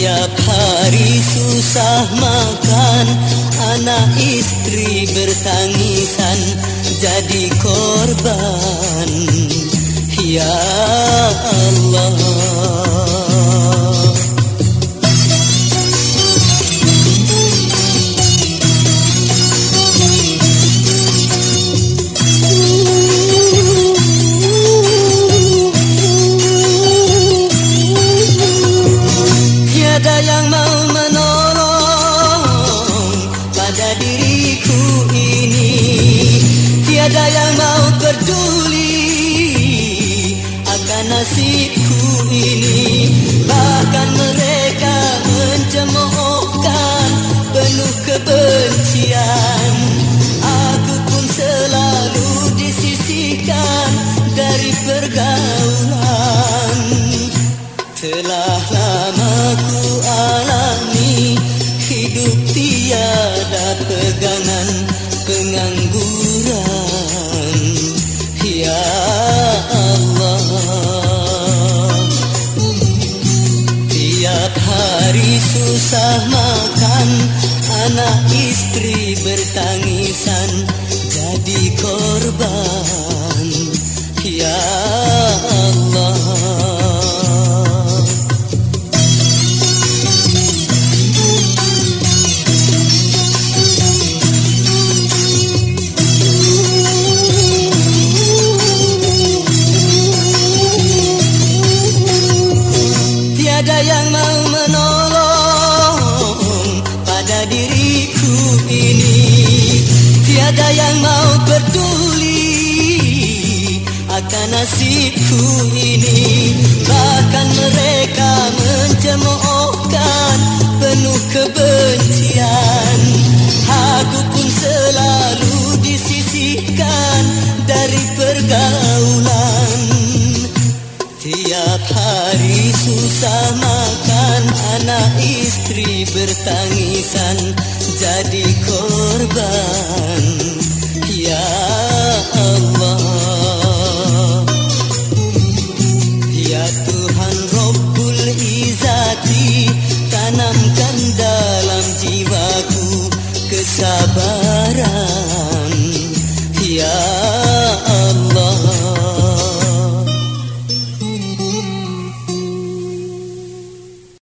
Tiap hari susah makan Anak istri bertangisan Jadi korban. Ya Allah Tiada yang mau peduli akan nasibku ini. Bahkan mereka mencemoohkan penuh kebencian. Aku pun selalu disisihkan dari pergaulan. Telah lama ku alami hidup tiada pegangan pengangguran. Ya Allah. Tiap hari susah makan anak istri bertangisan jadi korban Tiada yang mau menolong pada diriku ini. Tiada yang mau peduli akan nasibku ini. Bahkan mereka mencemoohkan penuh kebencian. Aku pun selalu disisihkan dari pergaulan hari susah makan Anak istri bertangisan